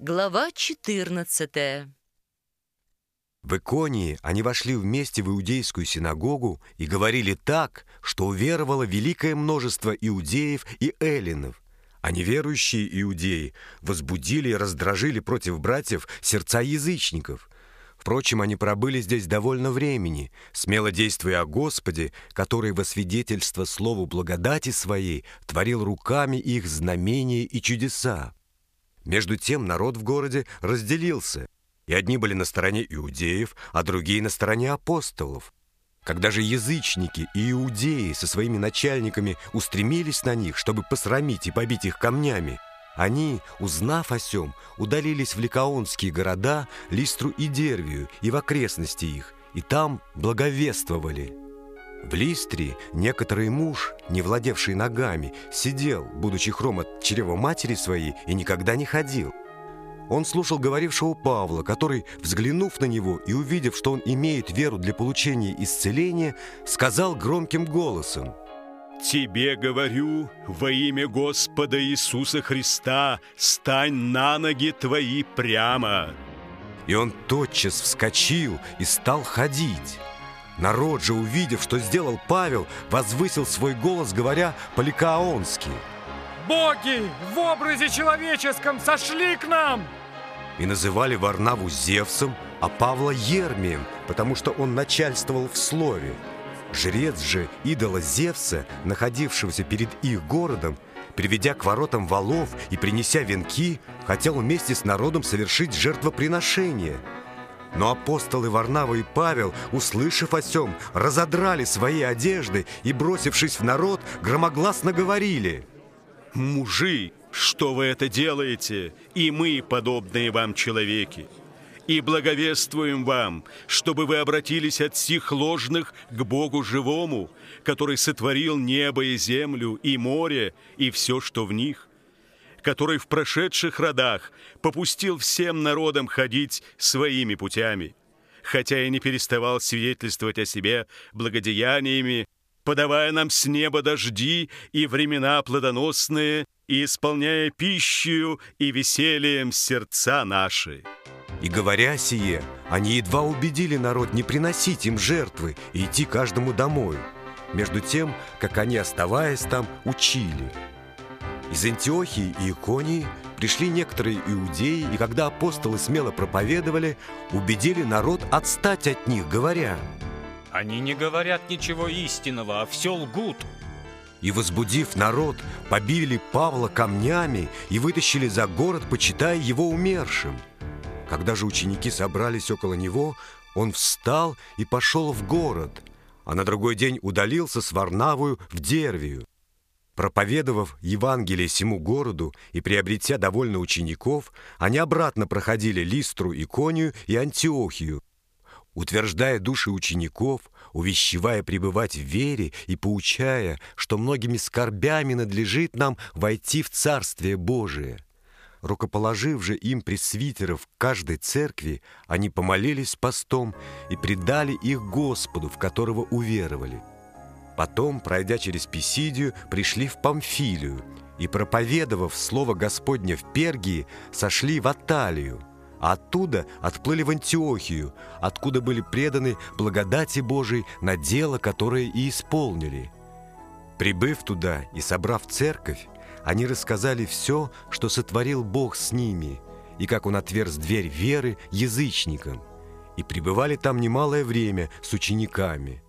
Глава 14 В Иконии они вошли вместе в иудейскую синагогу и говорили так, что уверовало великое множество иудеев и эллинов, а неверующие иудеи возбудили и раздражили против братьев сердца язычников. Впрочем, они пробыли здесь довольно времени, смело действуя о Господе, который во свидетельство слову благодати своей творил руками их знамения и чудеса. Между тем народ в городе разделился, и одни были на стороне иудеев, а другие на стороне апостолов. Когда же язычники и иудеи со своими начальниками устремились на них, чтобы посрамить и побить их камнями, они, узнав о сем, удалились в ликаонские города, Листру и Дервию, и в окрестности их, и там благовествовали. В Листре некоторый муж, не владевший ногами, сидел, будучи хром от чрева матери своей, и никогда не ходил. Он слушал говорившего Павла, который, взглянув на него и увидев, что он имеет веру для получения исцеления, сказал громким голосом, «Тебе говорю, во имя Господа Иисуса Христа, стань на ноги твои прямо!» И он тотчас вскочил и стал ходить. Народ же, увидев, что сделал Павел, возвысил свой голос, говоря по-ликаонски. «Боги в образе человеческом сошли к нам!» И называли Варнаву Зевсом, а Павла Ермием, потому что он начальствовал в слове. Жрец же идола Зевса, находившегося перед их городом, приведя к воротам валов и принеся венки, хотел вместе с народом совершить жертвоприношение – но апостолы Варнава и Павел, услышав о сем, разодрали свои одежды и, бросившись в народ, громогласно говорили. «Мужи, что вы это делаете, и мы, подобные вам человеки?» и благовествуем вам, чтобы вы обратились от сих ложных к Богу живому, который сотворил небо и землю, и море, и все, что в них, который в прошедших родах попустил всем народам ходить своими путями, хотя и не переставал свидетельствовать о себе благодеяниями, подавая нам с неба дожди и времена плодоносные, и исполняя пищу и весельем сердца наши». И говоря сие, они едва убедили народ не приносить им жертвы и идти каждому домой, между тем, как они, оставаясь там, учили – из Антиохии и Иконии пришли некоторые иудеи, и когда апостолы смело проповедовали, убедили народ отстать от них, говоря, «Они не говорят ничего истинного, а все лгут». И, возбудив народ, побили Павла камнями и вытащили за город, почитая его умершим. Когда же ученики собрались около него, он встал и пошел в город, а на другой день удалился с Варнавою в Дервию. Проповедовав Евангелие всему городу и приобретя довольно учеников, они обратно проходили Листру, Иконию и Антиохию, утверждая души учеников, увещевая пребывать в вере и поучая, что многими скорбями надлежит нам войти в Царствие Божие. Рукоположив же им пресвитеров каждой церкви, они помолились постом и предали их Господу, в которого уверовали. Потом, пройдя через Писидию, пришли в Памфилию и, проповедовав Слово Господне в Пергии, сошли в Аталию, а оттуда отплыли в Антиохию, откуда были преданы благодати Божией на дело, которое и исполнили. Прибыв туда и собрав церковь, они рассказали все, что сотворил Бог с ними, и как Он отверз дверь веры язычникам, и пребывали там немалое время с учениками –